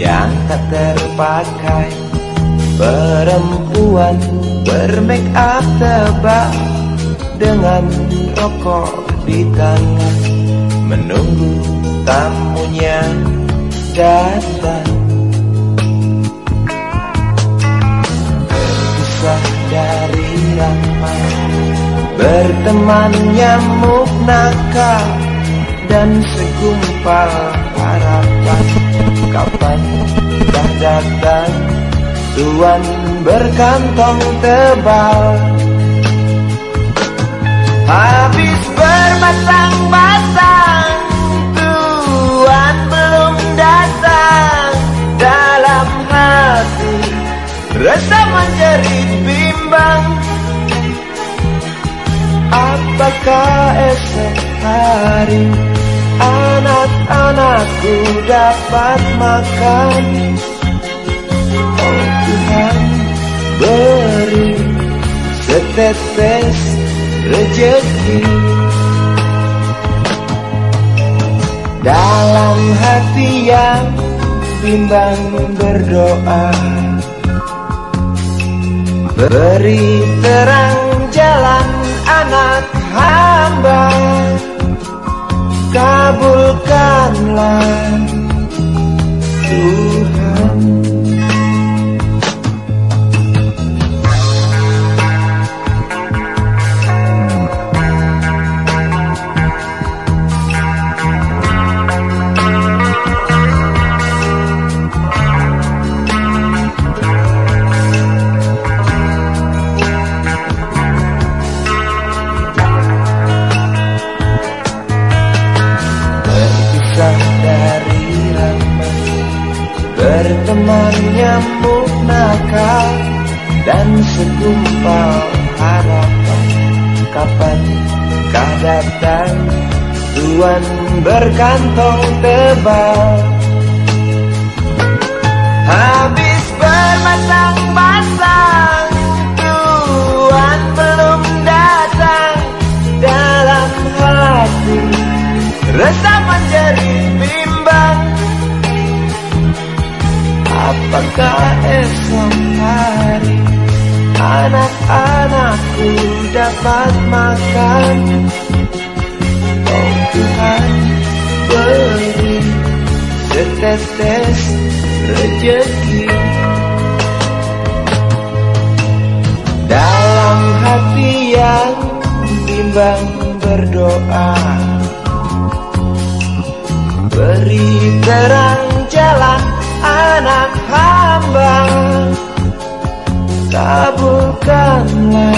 yang tak terpakai. Perempuan bermake up tebal dengan rokok di tangan. Menunggu tamunya datang. Terpisah dari ramai Berteman nyamuk nakal Dan segumpal harapan. Kapan dah datang? Tuan berkantong tebal. Habis berbatang-batang Tuan belum datang. Dalam hati Rasa menjerit bimbang. Apakah esok hari Anak-anakku dapat makan. Oh Tuhan beri setetes rejeki. Dalam hati yang bimbang berdoa. Beri terang jalan anak hamba Kabulkanlah Nakal Dan segumpal harapan. Kapan kah datang Tuan berkantong tebal Apakah esok hari Anak-anakku dapat makan Oh Tuhan beri Setetes rejeki Dalam hati yang bimbang berdoa Beri terang jalan anak hamba Kabulkanlah